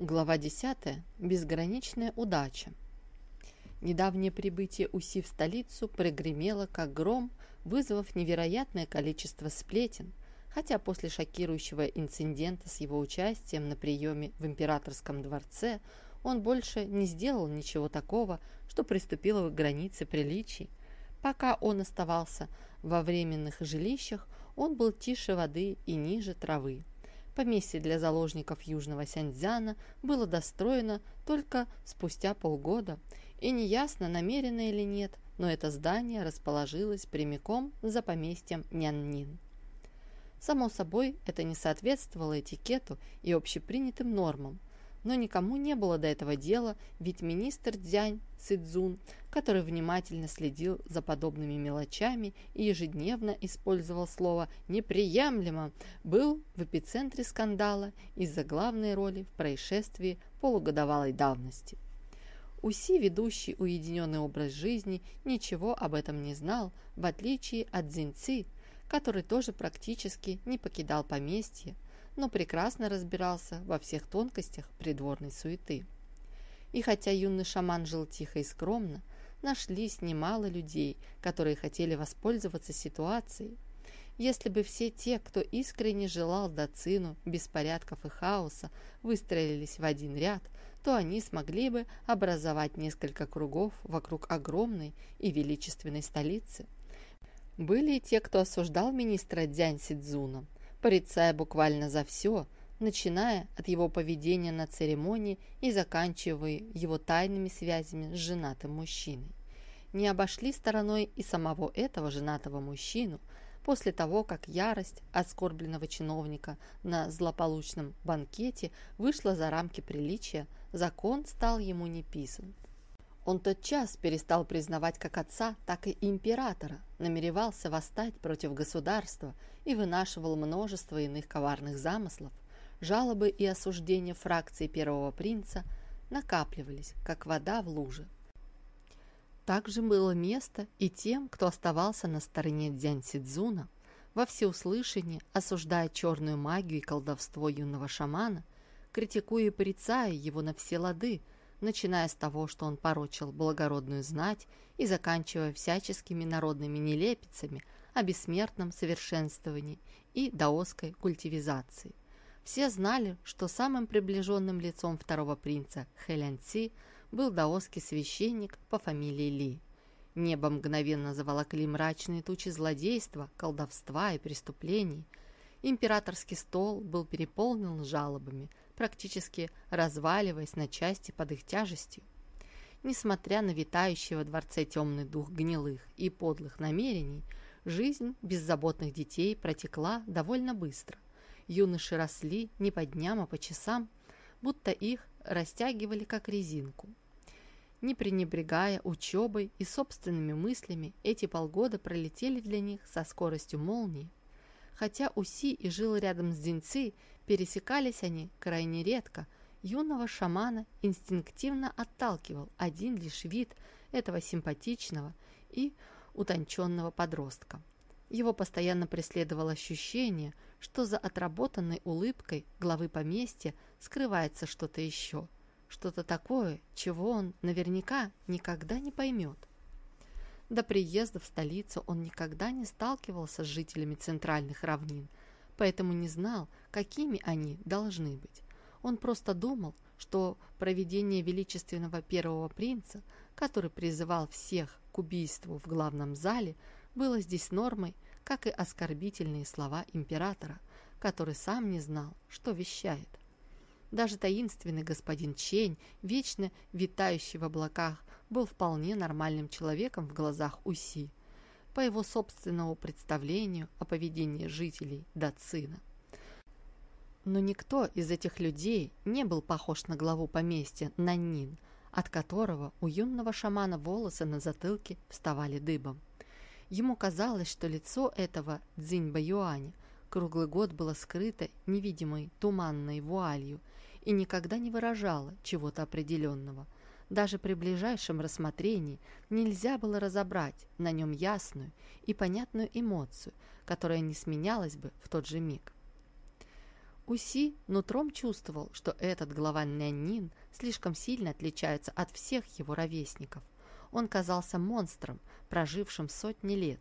Глава 10. Безграничная удача. Недавнее прибытие УСИ в столицу прогремело как гром, вызвав невероятное количество сплетен, хотя после шокирующего инцидента с его участием на приеме в императорском дворце он больше не сделал ничего такого, что приступило к границе приличий. Пока он оставался во временных жилищах, он был тише воды и ниже травы. Поместье для заложников Южного Сяньцзяна было достроено только спустя полгода, и неясно, намеренно или нет, но это здание расположилось прямиком за поместьем Няннин. Само собой, это не соответствовало этикету и общепринятым нормам, но никому не было до этого дела, ведь министр Дзянь Сыдзун, который внимательно следил за подобными мелочами и ежедневно использовал слово «неприемлемо», был в эпицентре скандала из-за главной роли в происшествии полугодовалой давности. Уси, ведущий уединенный образ жизни, ничего об этом не знал, в отличие от Дзиньци, который тоже практически не покидал поместье, но прекрасно разбирался во всех тонкостях придворной суеты. И хотя юный шаман жил тихо и скромно, нашлись немало людей, которые хотели воспользоваться ситуацией. Если бы все те, кто искренне желал Дацину, беспорядков и хаоса, выстроились в один ряд, то они смогли бы образовать несколько кругов вокруг огромной и величественной столицы. Были и те, кто осуждал министра Дзянь Сидзуна, порицая буквально за все, начиная от его поведения на церемонии и заканчивая его тайными связями с женатым мужчиной. Не обошли стороной и самого этого женатого мужчину, после того, как ярость оскорбленного чиновника на злополучном банкете вышла за рамки приличия, закон стал ему не писан. Он тотчас перестал признавать как отца, так и императора, намеревался восстать против государства и вынашивал множество иных коварных замыслов. Жалобы и осуждения фракции первого принца накапливались, как вода в луже. Также было место и тем, кто оставался на стороне Дзянь Сидзуна, во всеуслышание осуждая черную магию и колдовство юного шамана, критикуя и порицая его на все лады, начиная с того, что он порочил благородную знать и заканчивая всяческими народными нелепицами о бессмертном совершенствовании и даосской культивизации. Все знали, что самым приближенным лицом второго принца Хэлянци был даосский священник по фамилии Ли. Небо мгновенно заволокли мрачные тучи злодейства, колдовства и преступлений. Императорский стол был переполнен жалобами – практически разваливаясь на части под их тяжестью. Несмотря на витающий во дворце темный дух гнилых и подлых намерений, жизнь беззаботных детей протекла довольно быстро. Юноши росли не по дням, а по часам, будто их растягивали как резинку. Не пренебрегая учебой и собственными мыслями, эти полгода пролетели для них со скоростью молнии. Хотя Уси и жил рядом с Динци, пересекались они крайне редко. Юного шамана инстинктивно отталкивал один лишь вид этого симпатичного и утонченного подростка. Его постоянно преследовало ощущение, что за отработанной улыбкой главы поместья скрывается что-то еще, что-то такое, чего он наверняка никогда не поймет. До приезда в столицу он никогда не сталкивался с жителями центральных равнин, поэтому не знал, какими они должны быть. Он просто думал, что проведение величественного первого принца, который призывал всех к убийству в главном зале, было здесь нормой, как и оскорбительные слова императора, который сам не знал, что вещает. Даже таинственный господин Чень, вечно витающий в облаках, был вполне нормальным человеком в глазах Уси, по его собственному представлению о поведении жителей Дацина. Но никто из этих людей не был похож на главу поместья Наннин, от которого у юного шамана волосы на затылке вставали дыбом. Ему казалось, что лицо этого Цзиньба Юаня круглый год было скрыто невидимой туманной вуалью и никогда не выражало чего-то определенного, даже при ближайшем рассмотрении нельзя было разобрать на нем ясную и понятную эмоцию, которая не сменялась бы в тот же миг. Уси нутром чувствовал, что этот глава Няннин слишком сильно отличается от всех его ровесников. Он казался монстром, прожившим сотни лет.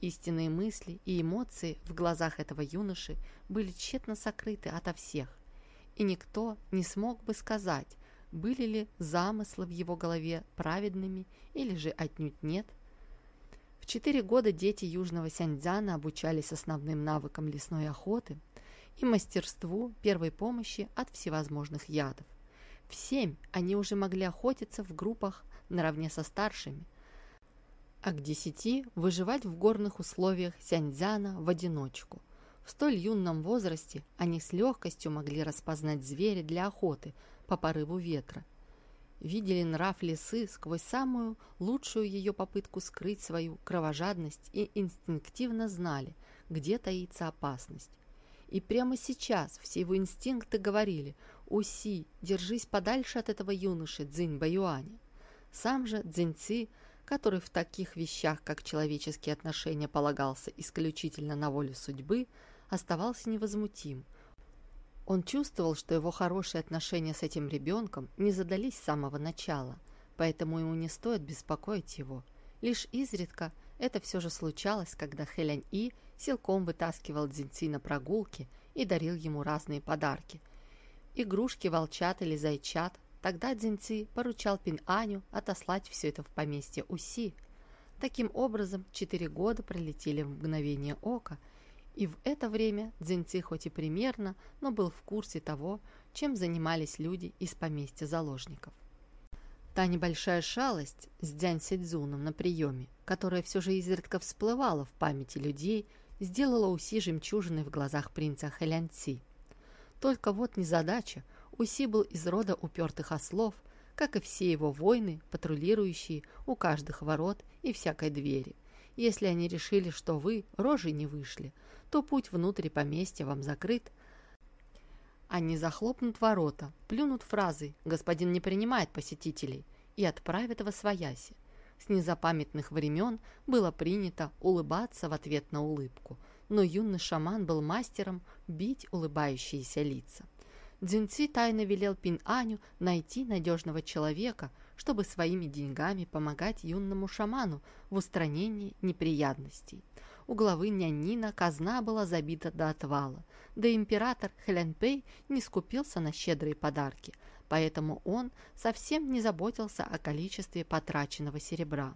Истинные мысли и эмоции в глазах этого юноши были тщетно сокрыты ото всех, и никто не смог бы сказать, были ли замыслы в его голове праведными или же отнюдь нет. В четыре года дети Южного Сяньцзяна обучались основным навыкам лесной охоты – и мастерству первой помощи от всевозможных ядов. В семь они уже могли охотиться в группах наравне со старшими, а к десяти выживать в горных условиях Сяньцзяна в одиночку. В столь юном возрасте они с легкостью могли распознать зверя для охоты по порыву ветра. Видели нрав лисы сквозь самую лучшую ее попытку скрыть свою кровожадность и инстинктивно знали, где таится опасность. И прямо сейчас все его инстинкты говорили «Уси, держись подальше от этого юноши Цзинь Баюаня». Сам же Цзиньци, который в таких вещах, как человеческие отношения, полагался исключительно на волю судьбы, оставался невозмутим. Он чувствовал, что его хорошие отношения с этим ребенком не задались с самого начала, поэтому ему не стоит беспокоить его. Лишь изредка это все же случалось, когда Хэлянь И силком вытаскивал Дзиньци на прогулки и дарил ему разные подарки. Игрушки волчат или зайчат. Тогда Дзиньци поручал Пин-Аню отослать все это в поместье Уси. Таким образом, четыре года пролетели в мгновение ока, и в это время Дзиньци хоть и примерно, но был в курсе того, чем занимались люди из поместья заложников. Та небольшая шалость с Дзянь Сидзуном на приеме, которая все же изредка всплывала в памяти людей, сделала Уси жемчужиной в глазах принца Хэлянци. Только вот незадача, Уси был из рода упертых ослов, как и все его воины, патрулирующие у каждых ворот и всякой двери. Если они решили, что вы рожей не вышли, то путь внутрь поместья вам закрыт, они захлопнут ворота, плюнут фразой «Господин не принимает посетителей» и отправят во свояси. С незапамятных времен было принято улыбаться в ответ на улыбку, но юный шаман был мастером бить улыбающиеся лица. Дзинци тайно велел Пин-Аню найти надежного человека, чтобы своими деньгами помогать юному шаману в устранении неприятностей. У главы Нянина казна была забита до отвала, да император Хэлянпэй не скупился на щедрые подарки, поэтому он совсем не заботился о количестве потраченного серебра.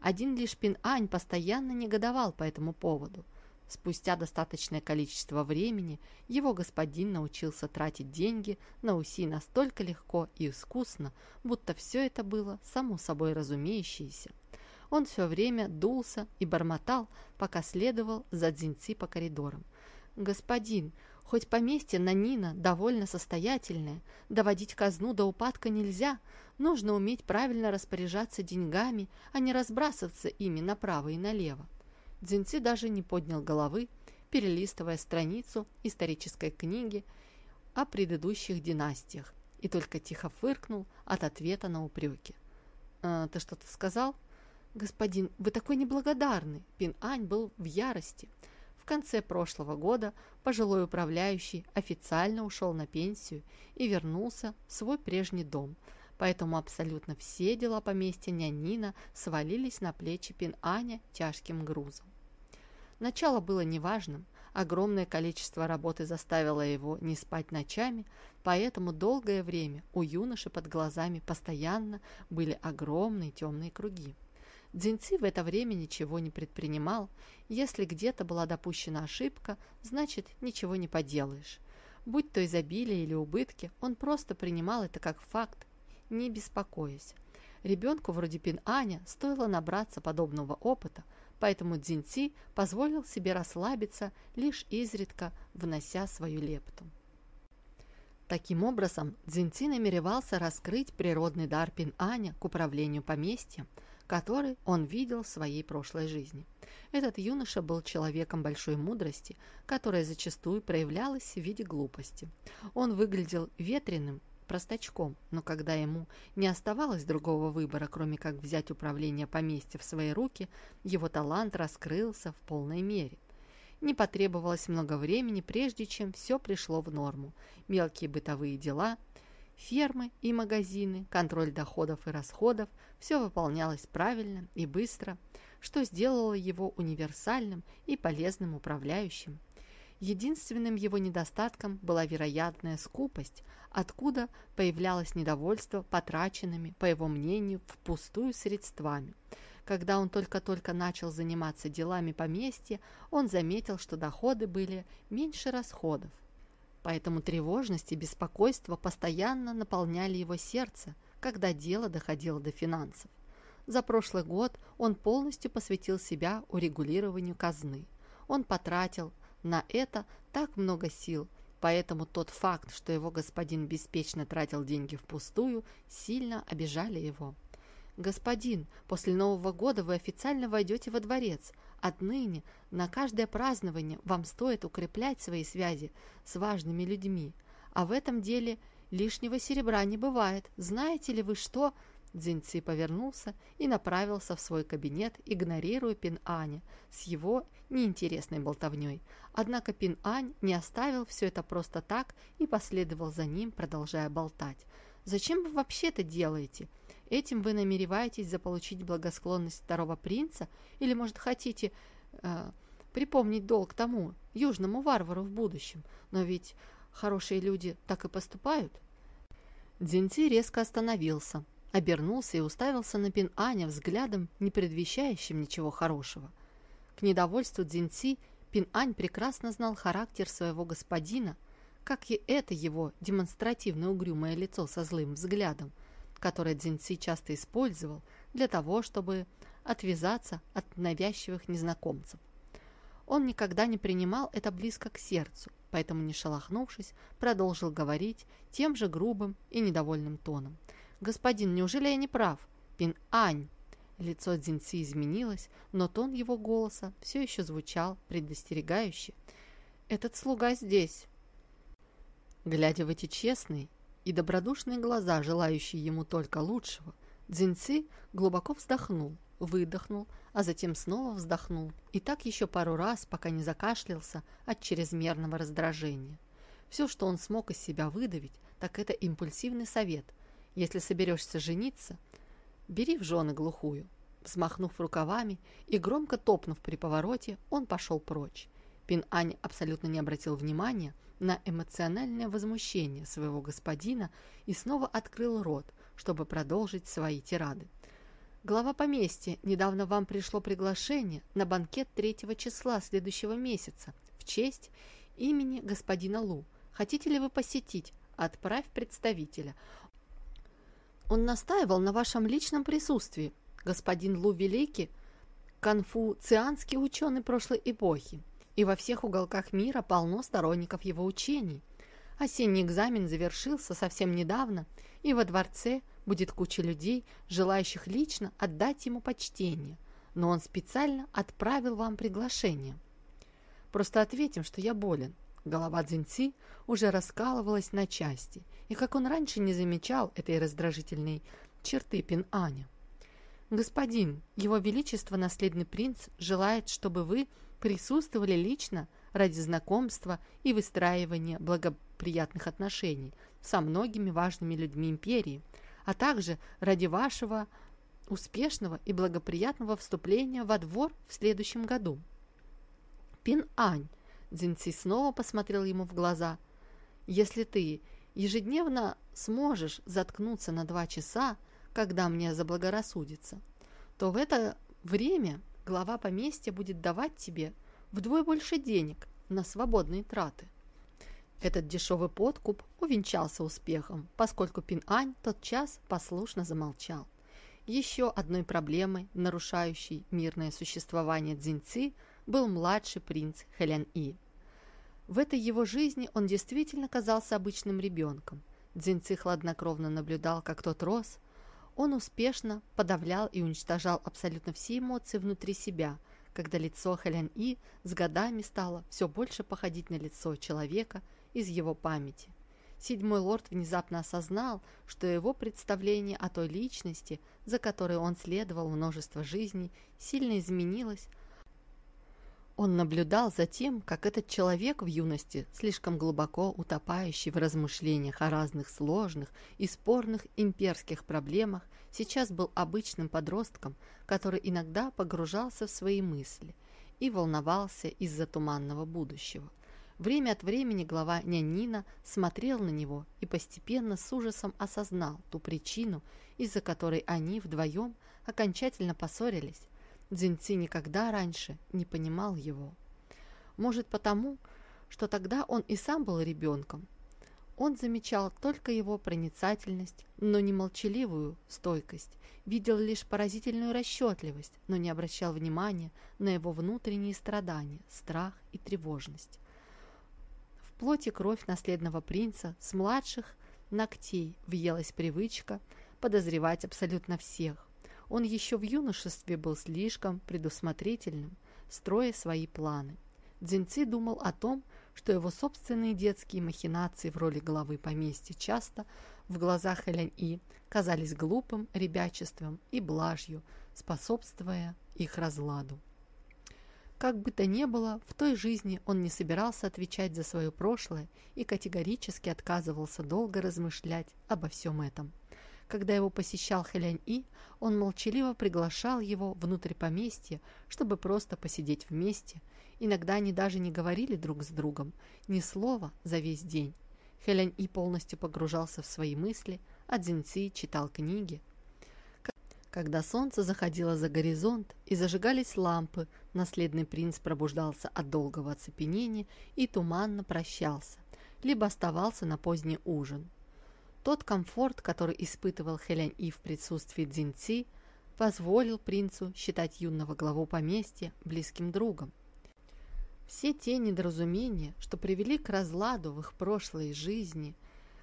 Один лишь Пин-Ань постоянно негодовал по этому поводу. Спустя достаточное количество времени его господин научился тратить деньги на УСИ настолько легко и искусно, будто все это было само собой разумеющееся. Он все время дулся и бормотал, пока следовал за Дзиньци по коридорам. «Господин, хоть поместье на Нина довольно состоятельное, доводить казну до упадка нельзя, нужно уметь правильно распоряжаться деньгами, а не разбрасываться ими направо и налево». Дзиньци даже не поднял головы, перелистывая страницу исторической книги о предыдущих династиях, и только тихо фыркнул от ответа на упреки. «Э, «Ты что-то сказал?» «Господин, вы такой неблагодарный!» Пин-Ань был в ярости. В конце прошлого года пожилой управляющий официально ушел на пенсию и вернулся в свой прежний дом, поэтому абсолютно все дела поместья нянина свалились на плечи Пин-Аня тяжким грузом. Начало было неважным, огромное количество работы заставило его не спать ночами, поэтому долгое время у юноши под глазами постоянно были огромные темные круги. Дзиньци в это время ничего не предпринимал. Если где-то была допущена ошибка, значит, ничего не поделаешь. Будь то изобилие или убытки, он просто принимал это как факт, не беспокоясь. Ребенку вроде Пин-Аня стоило набраться подобного опыта, поэтому Дзиньци позволил себе расслабиться, лишь изредка внося свою лепту. Таким образом, Дзиньци намеревался раскрыть природный дар Пин-Аня к управлению поместьем – который он видел в своей прошлой жизни. Этот юноша был человеком большой мудрости, которая зачастую проявлялась в виде глупости. Он выглядел ветреным, простачком, но когда ему не оставалось другого выбора, кроме как взять управление поместья в свои руки, его талант раскрылся в полной мере. не потребовалось много времени, прежде чем все пришло в норму. Мелкие бытовые дела, фермы и магазины, контроль доходов и расходов – все выполнялось правильно и быстро, что сделало его универсальным и полезным управляющим. Единственным его недостатком была вероятная скупость, откуда появлялось недовольство потраченными, по его мнению, впустую средствами. Когда он только-только начал заниматься делами поместья, он заметил, что доходы были меньше расходов. Поэтому тревожность и беспокойство постоянно наполняли его сердце, когда дело доходило до финансов. За прошлый год он полностью посвятил себя урегулированию казны. Он потратил на это так много сил, поэтому тот факт, что его господин беспечно тратил деньги впустую, сильно обижали его. «Господин, после Нового года вы официально войдете во дворец. Отныне на каждое празднование вам стоит укреплять свои связи с важными людьми. А в этом деле лишнего серебра не бывает. Знаете ли вы что?» Дзиньци повернулся и направился в свой кабинет, игнорируя Пин-Аня с его неинтересной болтовней. Однако Пин-Ань не оставил все это просто так и последовал за ним, продолжая болтать. «Зачем вы вообще это делаете? Этим вы намереваетесь заполучить благосклонность второго принца? Или, может, хотите э, припомнить долг тому, южному варвару в будущем? Но ведь хорошие люди так и поступают?» Дзиньци резко остановился, обернулся и уставился на Пин Аня взглядом, не предвещающим ничего хорошего. К недовольству Дзиньци Пин Ань прекрасно знал характер своего господина, как и это его демонстративно угрюмое лицо со злым взглядом, которое Дзиньци часто использовал для того, чтобы отвязаться от навязчивых незнакомцев. Он никогда не принимал это близко к сердцу, поэтому, не шелохнувшись, продолжил говорить тем же грубым и недовольным тоном – «Господин, неужели я не прав? Пин-Ань!» Лицо Дзиньци изменилось, но тон его голоса все еще звучал предостерегающе. «Этот слуга здесь!» Глядя в эти честные и добродушные глаза, желающие ему только лучшего, Дзиньци глубоко вздохнул, выдохнул, а затем снова вздохнул, и так еще пару раз, пока не закашлялся от чрезмерного раздражения. Все, что он смог из себя выдавить, так это импульсивный совет – если соберешься жениться, бери в жены глухую. Взмахнув рукавами и громко топнув при повороте, он пошел прочь. Пин-Ань абсолютно не обратил внимания на эмоциональное возмущение своего господина и снова открыл рот, чтобы продолжить свои тирады. «Глава поместья, недавно вам пришло приглашение на банкет третьего числа следующего месяца в честь имени господина Лу. Хотите ли вы посетить? Отправь представителя. Он настаивал на вашем личном присутствии. Господин Лу Великий – конфуцианский ученый прошлой эпохи, и во всех уголках мира полно сторонников его учений. Осенний экзамен завершился совсем недавно, и во дворце будет куча людей, желающих лично отдать ему почтение, но он специально отправил вам приглашение. Просто ответим, что я болен. Голова Дзиньци уже раскалывалась на части – и как он раньше не замечал этой раздражительной черты Пин-Аня. «Господин, его величество, наследный принц, желает, чтобы вы присутствовали лично ради знакомства и выстраивания благоприятных отношений со многими важными людьми империи, а также ради вашего успешного и благоприятного вступления во двор в следующем году». «Пин-Ань», Дзинци снова посмотрел ему в глаза, «если ты ежедневно сможешь заткнуться на два часа, когда мне заблагорассудится, то в это время глава поместья будет давать тебе вдвое больше денег на свободные траты. Этот дешевый подкуп увенчался успехом, поскольку Пин-Ань тот час послушно замолчал. Еще одной проблемой, нарушающей мирное существование Цзиньци, был младший принц Хэлян-И. В этой его жизни он действительно казался обычным ребенком. Дзинци хладнокровно наблюдал, как тот рос. Он успешно подавлял и уничтожал абсолютно все эмоции внутри себя, когда лицо Хэлян-И с годами стало все больше походить на лицо человека из его памяти. Седьмой лорд внезапно осознал, что его представление о той личности, за которой он следовал множество жизней, сильно изменилось, Он наблюдал за тем, как этот человек в юности, слишком глубоко утопающий в размышлениях о разных сложных и спорных имперских проблемах, сейчас был обычным подростком, который иногда погружался в свои мысли и волновался из-за туманного будущего. Время от времени глава Нянина смотрел на него и постепенно с ужасом осознал ту причину, из-за которой они вдвоем окончательно поссорились, Дзиньци никогда раньше не понимал его. Может потому, что тогда он и сам был ребенком. Он замечал только его проницательность, но не молчаливую стойкость, видел лишь поразительную расчетливость, но не обращал внимания на его внутренние страдания, страх и тревожность. В плоти кровь наследного принца с младших ногтей въелась привычка подозревать абсолютно всех, он еще в юношестве был слишком предусмотрительным, строя свои планы. Дзинци думал о том, что его собственные детские махинации в роли главы поместья часто в глазах Элянь-И казались глупым ребячеством и блажью, способствуя их разладу. Как бы то ни было, в той жизни он не собирался отвечать за свое прошлое и категорически отказывался долго размышлять обо всем этом. Когда его посещал Хэлянь-И, он молчаливо приглашал его внутрь поместья, чтобы просто посидеть вместе. Иногда они даже не говорили друг с другом, ни слова за весь день. Хэлянь-И полностью погружался в свои мысли, а Цзиньци читал книги. Когда солнце заходило за горизонт и зажигались лампы, наследный принц пробуждался от долгого оцепенения и туманно прощался, либо оставался на поздний ужин. Тот комфорт, который испытывал Хэлянь-И в присутствии Цзиньци, позволил принцу считать юного главу поместья близким другом. Все те недоразумения, что привели к разладу в их прошлой жизни,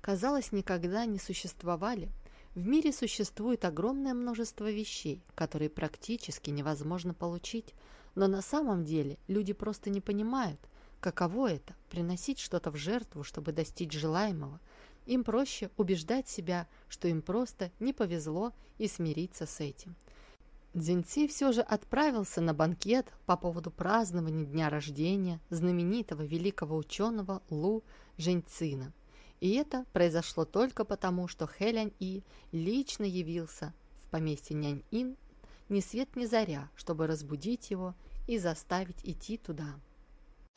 казалось, никогда не существовали. В мире существует огромное множество вещей, которые практически невозможно получить, но на самом деле люди просто не понимают, каково это – приносить что-то в жертву, чтобы достичь желаемого – им проще убеждать себя, что им просто не повезло и смириться с этим. Дзиньци все же отправился на банкет по поводу празднования дня рождения знаменитого великого ученого Лу Жэньцина. И это произошло только потому, что Хэлянь И лично явился в поместье Нянь Ин ни свет ни заря, чтобы разбудить его и заставить идти туда.